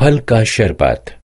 फल का शरबत